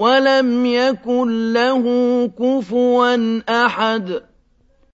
وَلَمْ يَكُن لَّهُ كُفُوًا أَحَدٌ.